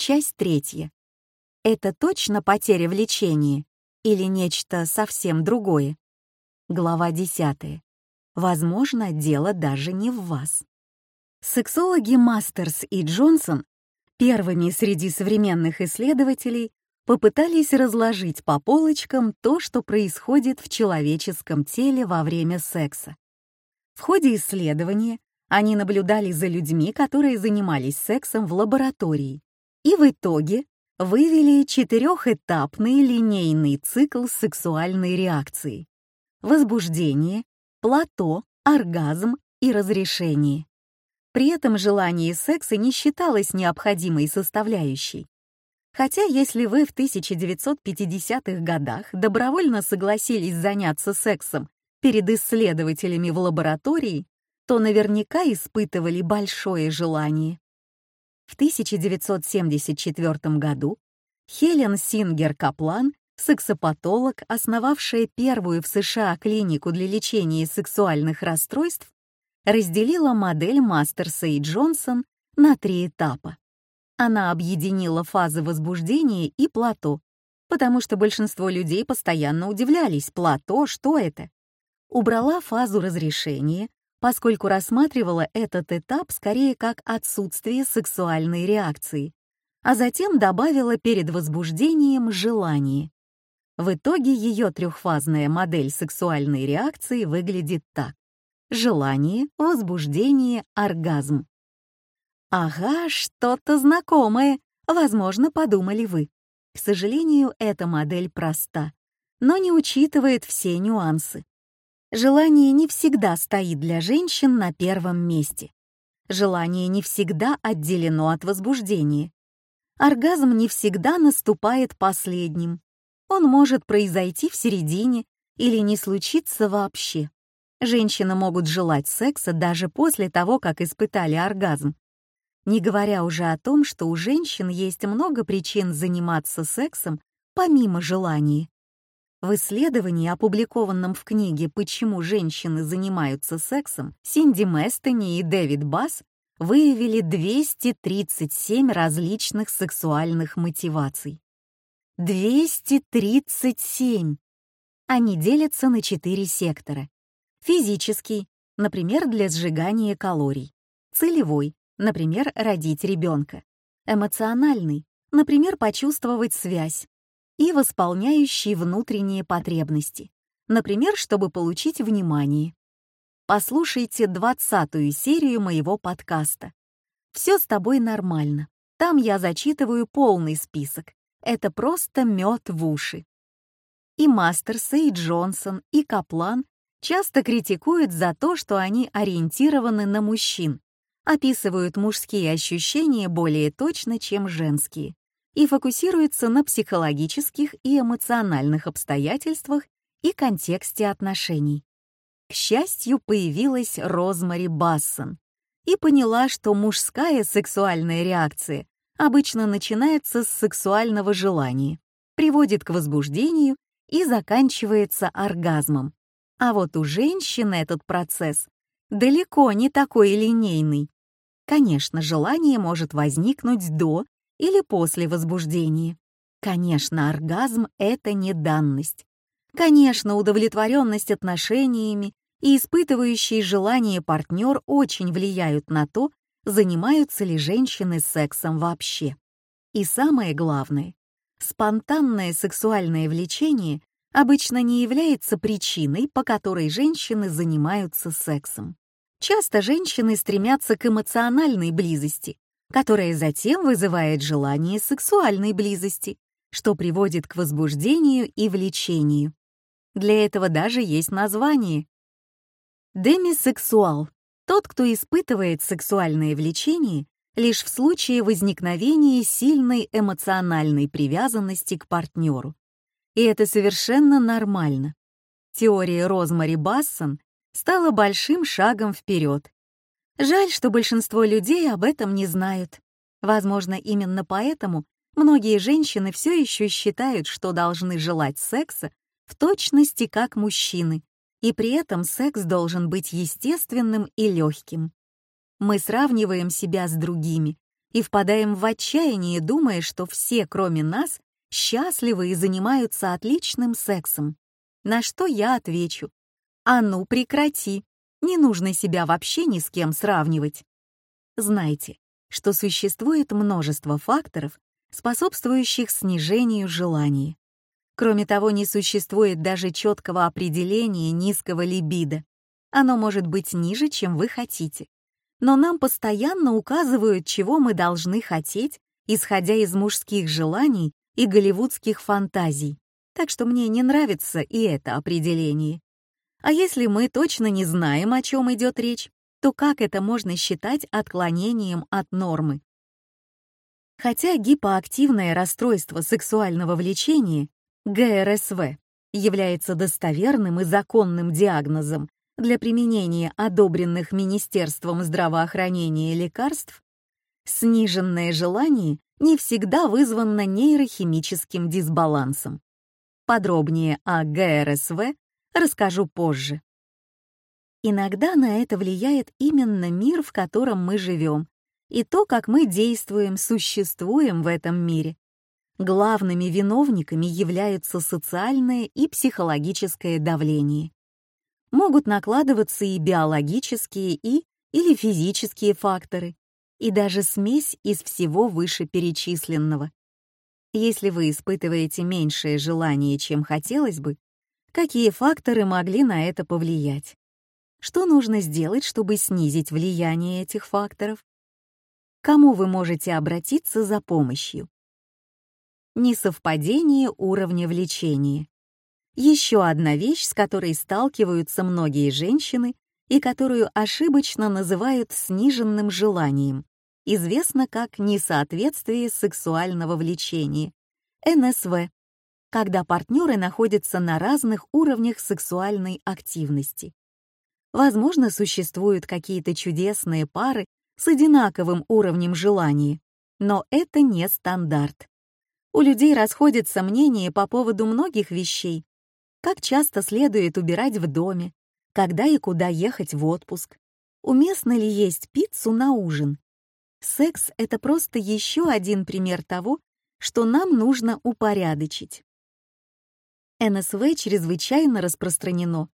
Часть третья. Это точно потеря влечения или нечто совсем другое? Глава 10. Возможно, дело даже не в вас. Сексологи Мастерс и Джонсон, первыми среди современных исследователей, попытались разложить по полочкам то, что происходит в человеческом теле во время секса. В ходе исследования они наблюдали за людьми, которые занимались сексом в лаборатории, и в итоге вывели четырехэтапный линейный цикл сексуальной реакции. Возбуждение, плато, оргазм и разрешение. При этом желание секса не считалось необходимой составляющей. Хотя если вы в 1950-х годах добровольно согласились заняться сексом перед исследователями в лаборатории, то наверняка испытывали большое желание. В 1974 году Хелен Сингер Каплан, сексопатолог, основавшая первую в США клинику для лечения сексуальных расстройств, разделила модель Мастерса и Джонсон на три этапа. Она объединила фазы возбуждения и плато, потому что большинство людей постоянно удивлялись, плато, что это? Убрала фазу разрешения, поскольку рассматривала этот этап скорее как отсутствие сексуальной реакции, а затем добавила перед возбуждением желание. В итоге ее трехфазная модель сексуальной реакции выглядит так. Желание, возбуждение, оргазм. Ага, что-то знакомое, возможно, подумали вы. К сожалению, эта модель проста, но не учитывает все нюансы. Желание не всегда стоит для женщин на первом месте. Желание не всегда отделено от возбуждения. Оргазм не всегда наступает последним. Он может произойти в середине или не случиться вообще. Женщины могут желать секса даже после того, как испытали оргазм. Не говоря уже о том, что у женщин есть много причин заниматься сексом помимо желания. В исследовании, опубликованном в книге «Почему женщины занимаются сексом», Синди Мэстони и Дэвид Басс выявили 237 различных сексуальных мотиваций. 237! Они делятся на четыре сектора. Физический, например, для сжигания калорий. Целевой, например, родить ребенка. Эмоциональный, например, почувствовать связь и восполняющие внутренние потребности, например, чтобы получить внимание. Послушайте двадцатую серию моего подкаста. «Все с тобой нормально». Там я зачитываю полный список. Это просто мед в уши. И Мастерсы, и Джонсон, и Каплан часто критикуют за то, что они ориентированы на мужчин, описывают мужские ощущения более точно, чем женские и фокусируется на психологических и эмоциональных обстоятельствах и контексте отношений. К счастью, появилась Розмари Бассон и поняла, что мужская сексуальная реакция обычно начинается с сексуального желания, приводит к возбуждению и заканчивается оргазмом. А вот у женщины этот процесс далеко не такой линейный. Конечно, желание может возникнуть до или после возбуждения. Конечно, оргазм — это не данность. Конечно, удовлетворенность отношениями и испытывающие желание партнер очень влияют на то, занимаются ли женщины сексом вообще. И самое главное, спонтанное сексуальное влечение обычно не является причиной, по которой женщины занимаются сексом. Часто женщины стремятся к эмоциональной близости, которое затем вызывает желание сексуальной близости, что приводит к возбуждению и влечению. Для этого даже есть название. Демисексуал — тот, кто испытывает сексуальное влечение лишь в случае возникновения сильной эмоциональной привязанности к партнеру. И это совершенно нормально. Теория Розмари Бассон стала большим шагом вперед Жаль, что большинство людей об этом не знают. Возможно, именно поэтому многие женщины все еще считают, что должны желать секса в точности как мужчины, и при этом секс должен быть естественным и легким. Мы сравниваем себя с другими и впадаем в отчаяние, думая, что все, кроме нас, счастливы и занимаются отличным сексом. На что я отвечу «А ну прекрати!» Не нужно себя вообще ни с кем сравнивать. Знайте, что существует множество факторов, способствующих снижению желаний. Кроме того, не существует даже четкого определения низкого либидо. Оно может быть ниже, чем вы хотите. Но нам постоянно указывают, чего мы должны хотеть, исходя из мужских желаний и голливудских фантазий. Так что мне не нравится и это определение. А если мы точно не знаем, о чем идет речь, то как это можно считать отклонением от нормы? Хотя гипоактивное расстройство сексуального влечения, ГРСВ, является достоверным и законным диагнозом для применения одобренных Министерством здравоохранения лекарств, сниженное желание не всегда вызвано нейрохимическим дисбалансом. Подробнее о ГРСВ Расскажу позже. Иногда на это влияет именно мир, в котором мы живем, и то, как мы действуем, существуем в этом мире. Главными виновниками являются социальное и психологическое давление. Могут накладываться и биологические, и или физические факторы, и даже смесь из всего вышеперечисленного. Если вы испытываете меньшее желание, чем хотелось бы, какие факторы могли на это повлиять, что нужно сделать, чтобы снизить влияние этих факторов, кому вы можете обратиться за помощью. Несовпадение уровня влечения. Еще одна вещь, с которой сталкиваются многие женщины и которую ошибочно называют сниженным желанием, известна как несоответствие сексуального влечения, НСВ когда партнеры находятся на разных уровнях сексуальной активности. Возможно, существуют какие-то чудесные пары с одинаковым уровнем желания, но это не стандарт. У людей расходятся мнения по поводу многих вещей. Как часто следует убирать в доме, когда и куда ехать в отпуск, уместно ли есть пиццу на ужин. Секс — это просто еще один пример того, что нам нужно упорядочить. НСВ чрезвычайно распространено.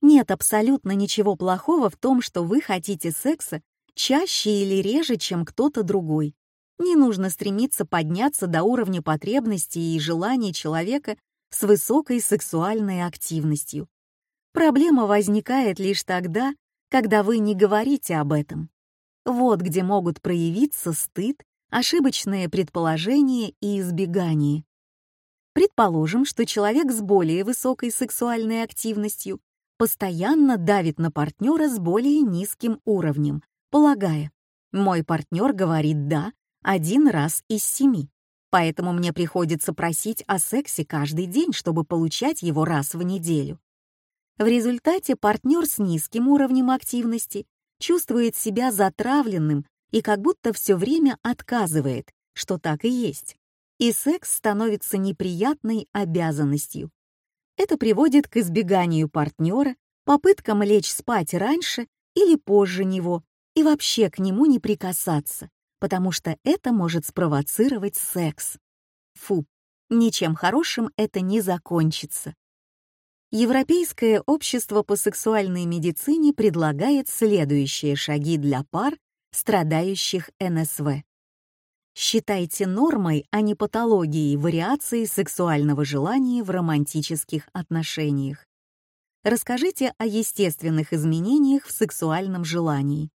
Нет абсолютно ничего плохого в том, что вы хотите секса чаще или реже, чем кто-то другой. Не нужно стремиться подняться до уровня потребностей и желаний человека с высокой сексуальной активностью. Проблема возникает лишь тогда, когда вы не говорите об этом. Вот где могут проявиться стыд, ошибочные предположения и избегание. Предположим, что человек с более высокой сексуальной активностью постоянно давит на партнера с более низким уровнем, полагая, мой партнер говорит «да» один раз из семи, поэтому мне приходится просить о сексе каждый день, чтобы получать его раз в неделю. В результате партнер с низким уровнем активности чувствует себя затравленным и как будто все время отказывает, что так и есть и секс становится неприятной обязанностью. Это приводит к избеганию партнера, попыткам лечь спать раньше или позже него и вообще к нему не прикасаться, потому что это может спровоцировать секс. Фу, ничем хорошим это не закончится. Европейское общество по сексуальной медицине предлагает следующие шаги для пар, страдающих НСВ. Считайте нормой, а не патологией вариации сексуального желания в романтических отношениях. Расскажите о естественных изменениях в сексуальном желании.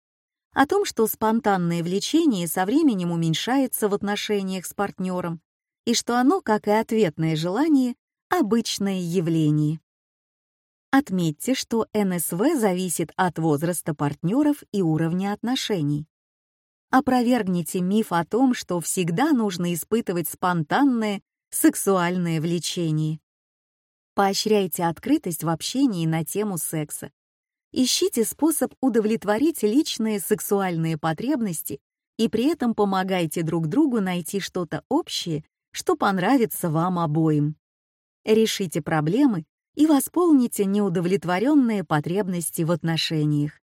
О том, что спонтанное влечение со временем уменьшается в отношениях с партнером, и что оно, как и ответное желание, обычное явление. Отметьте, что НСВ зависит от возраста партнеров и уровня отношений. Опровергните миф о том, что всегда нужно испытывать спонтанное сексуальное влечение. Поощряйте открытость в общении на тему секса. Ищите способ удовлетворить личные сексуальные потребности и при этом помогайте друг другу найти что-то общее, что понравится вам обоим. Решите проблемы и восполните неудовлетворенные потребности в отношениях.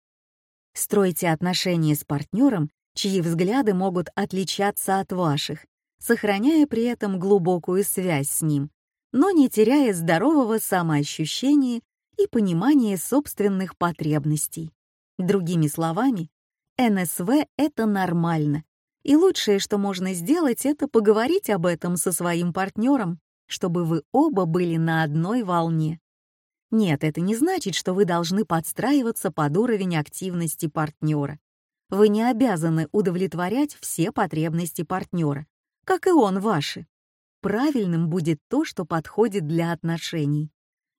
Стройте отношения с партнером чьи взгляды могут отличаться от ваших, сохраняя при этом глубокую связь с ним, но не теряя здорового самоощущения и понимания собственных потребностей. Другими словами, НСВ — это нормально, и лучшее, что можно сделать, это поговорить об этом со своим партнером, чтобы вы оба были на одной волне. Нет, это не значит, что вы должны подстраиваться под уровень активности партнера. Вы не обязаны удовлетворять все потребности партнера, как и он ваши. Правильным будет то, что подходит для отношений.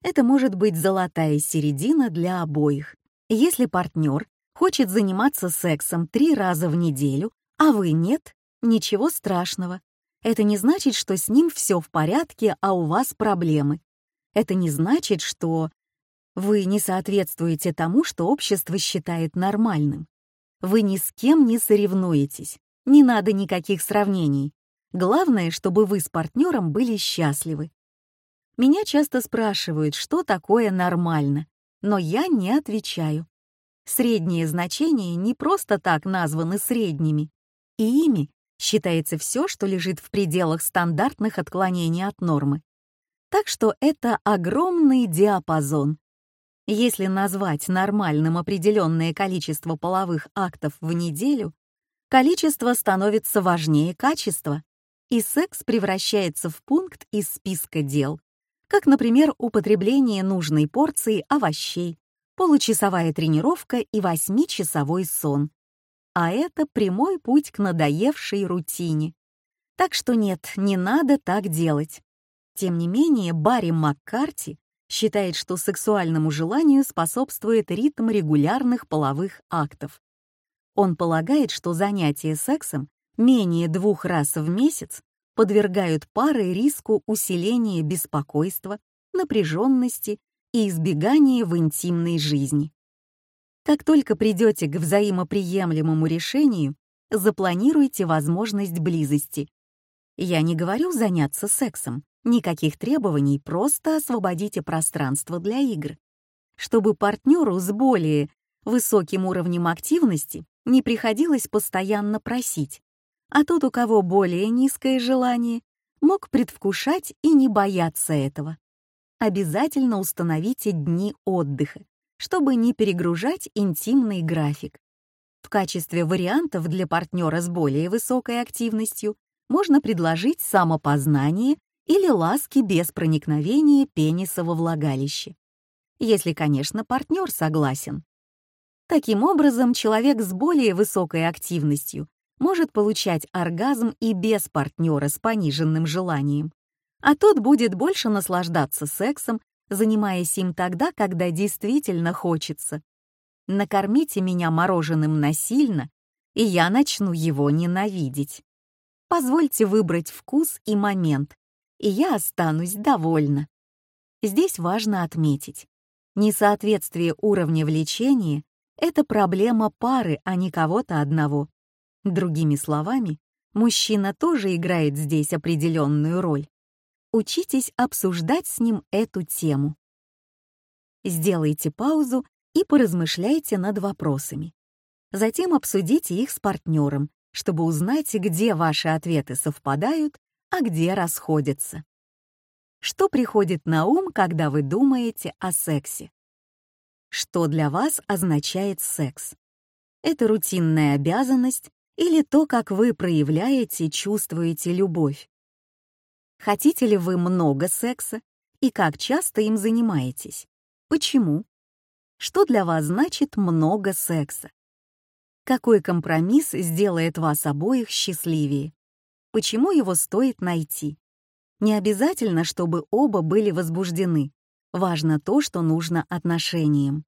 Это может быть золотая середина для обоих. Если партнер хочет заниматься сексом три раза в неделю, а вы нет, ничего страшного. Это не значит, что с ним все в порядке, а у вас проблемы. Это не значит, что вы не соответствуете тому, что общество считает нормальным. Вы ни с кем не соревнуетесь. Не надо никаких сравнений. Главное, чтобы вы с партнером были счастливы. Меня часто спрашивают, что такое нормально, но я не отвечаю. Средние значения не просто так названы средними, и ими считается все, что лежит в пределах стандартных отклонений от нормы. Так что это огромный диапазон, если назвать нормальным определенное количество половых актов в неделю, количество становится важнее качества, и секс превращается в пункт из списка дел, как, например, употребление нужной порции овощей, получасовая тренировка и восьмичасовой сон. А это прямой путь к надоевшей рутине. Так что нет, не надо так делать. Тем не менее, Барри Маккарти считает, что сексуальному желанию способствует ритм регулярных половых актов. Он полагает, что занятия сексом менее двух раз в месяц подвергают пары риску усиления беспокойства, напряженности и избегания в интимной жизни. Как только придете к взаимоприемлемому решению, запланируйте возможность близости. Я не говорю заняться сексом, Никаких требований, просто освободите пространство для игр, чтобы партнеру с более высоким уровнем активности не приходилось постоянно просить, а тот, у кого более низкое желание, мог предвкушать и не бояться этого. Обязательно установите дни отдыха, чтобы не перегружать интимный график. В качестве вариантов для партнера с более высокой активностью можно предложить самопознание или ласки без проникновения пениса во влагалище. Если, конечно, партнер согласен. Таким образом, человек с более высокой активностью может получать оргазм и без партнера с пониженным желанием, а тот будет больше наслаждаться сексом, занимаясь им тогда, когда действительно хочется. Накормите меня мороженым насильно, и я начну его ненавидеть. Позвольте выбрать вкус и момент, и я останусь довольна. Здесь важно отметить, несоответствие уровня влечения — это проблема пары, а не кого-то одного. Другими словами, мужчина тоже играет здесь определенную роль. Учитесь обсуждать с ним эту тему. Сделайте паузу и поразмышляйте над вопросами. Затем обсудите их с партнером, чтобы узнать, где ваши ответы совпадают а где расходятся. Что приходит на ум, когда вы думаете о сексе? Что для вас означает секс? Это рутинная обязанность или то, как вы проявляете и чувствуете любовь? Хотите ли вы много секса и как часто им занимаетесь? Почему? Что для вас значит много секса? Какой компромисс сделает вас обоих счастливее? почему его стоит найти. Не обязательно, чтобы оба были возбуждены. Важно то, что нужно отношениям.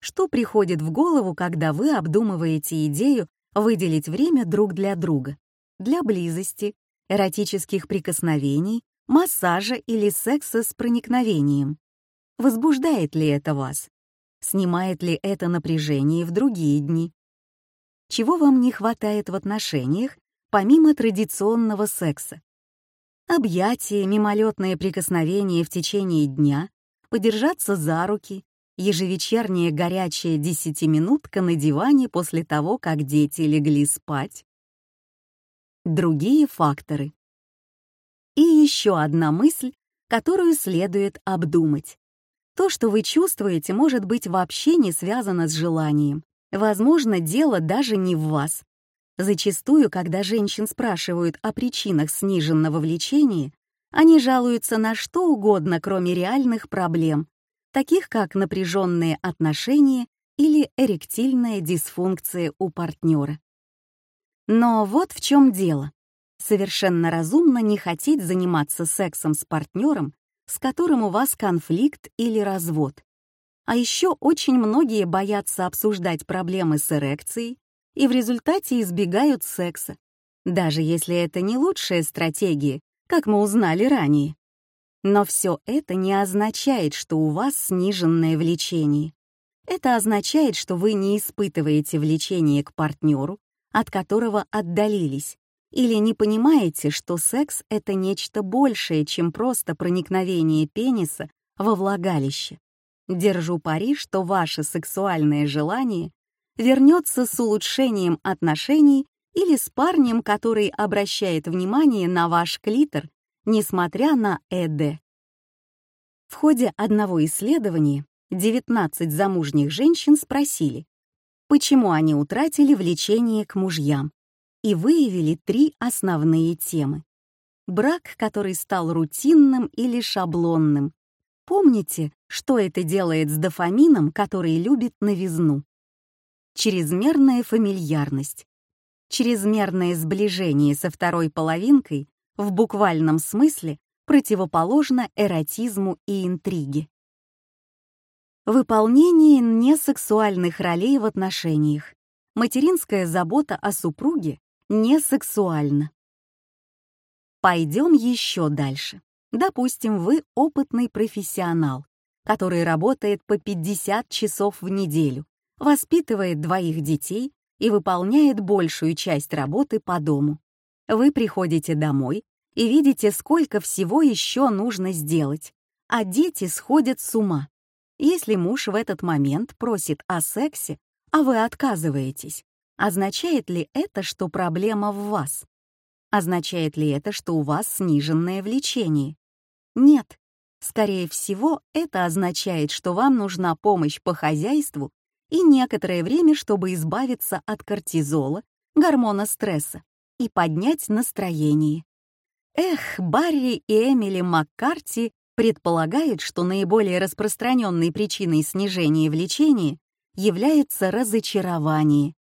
Что приходит в голову, когда вы обдумываете идею выделить время друг для друга? Для близости, эротических прикосновений, массажа или секса с проникновением. Возбуждает ли это вас? Снимает ли это напряжение в другие дни? Чего вам не хватает в отношениях помимо традиционного секса. Объятия, мимолетные прикосновения в течение дня, подержаться за руки, ежевечерняя горячая десятиминутка на диване после того, как дети легли спать. Другие факторы. И еще одна мысль, которую следует обдумать. То, что вы чувствуете, может быть вообще не связано с желанием. Возможно, дело даже не в вас, Зачастую, когда женщин спрашивают о причинах сниженного влечения, они жалуются на что угодно, кроме реальных проблем, таких как напряженные отношения или эректильная дисфункция у партнера. Но вот в чем дело. Совершенно разумно не хотеть заниматься сексом с партнером, с которым у вас конфликт или развод. А еще очень многие боятся обсуждать проблемы с эрекцией, и в результате избегают секса, даже если это не лучшая стратегия, как мы узнали ранее. Но все это не означает, что у вас сниженное влечение. Это означает, что вы не испытываете влечение к партнеру, от которого отдалились, или не понимаете, что секс — это нечто большее, чем просто проникновение пениса во влагалище. Держу пари, что ваше сексуальное желание вернется с улучшением отношений или с парнем, который обращает внимание на ваш клитор, несмотря на ЭД. В ходе одного исследования 19 замужних женщин спросили, почему они утратили влечение к мужьям, и выявили три основные темы. Брак, который стал рутинным или шаблонным. Помните, что это делает с дофамином, который любит новизну. Чрезмерная фамильярность. Чрезмерное сближение со второй половинкой в буквальном смысле противоположно эротизму и интриге. Выполнение несексуальных ролей в отношениях. Материнская забота о супруге несексуальна. Пойдем еще дальше. Допустим, вы опытный профессионал, который работает по 50 часов в неделю воспитывает двоих детей и выполняет большую часть работы по дому. Вы приходите домой и видите, сколько всего еще нужно сделать, а дети сходят с ума. Если муж в этот момент просит о сексе, а вы отказываетесь, означает ли это, что проблема в вас? Означает ли это, что у вас сниженное влечение? Нет. Скорее всего, это означает, что вам нужна помощь по хозяйству и некоторое время, чтобы избавиться от кортизола, гормона стресса, и поднять настроение. Эх, Барри и Эмили Маккарти предполагают, что наиболее распространенной причиной снижения влечения является разочарование.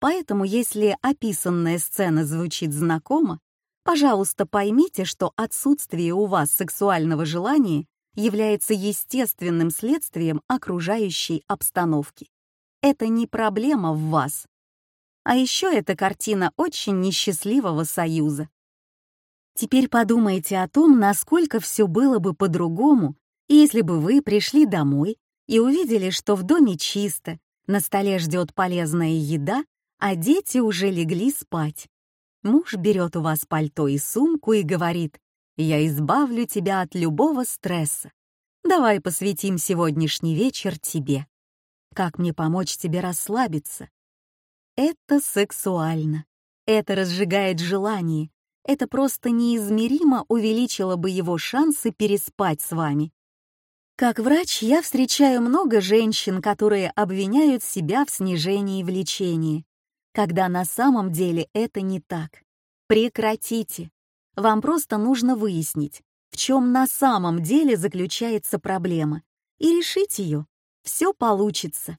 Поэтому, если описанная сцена звучит знакомо, пожалуйста, поймите, что отсутствие у вас сексуального желания является естественным следствием окружающей обстановки это не проблема в вас. А еще это картина очень несчастливого союза. Теперь подумайте о том, насколько все было бы по-другому, если бы вы пришли домой и увидели, что в доме чисто, на столе ждет полезная еда, а дети уже легли спать. Муж берет у вас пальто и сумку и говорит, «Я избавлю тебя от любого стресса. Давай посвятим сегодняшний вечер тебе». Как мне помочь тебе расслабиться? Это сексуально. Это разжигает желание. Это просто неизмеримо увеличило бы его шансы переспать с вами. Как врач я встречаю много женщин, которые обвиняют себя в снижении влечения, когда на самом деле это не так. Прекратите. Вам просто нужно выяснить, в чем на самом деле заключается проблема, и решить ее все получится.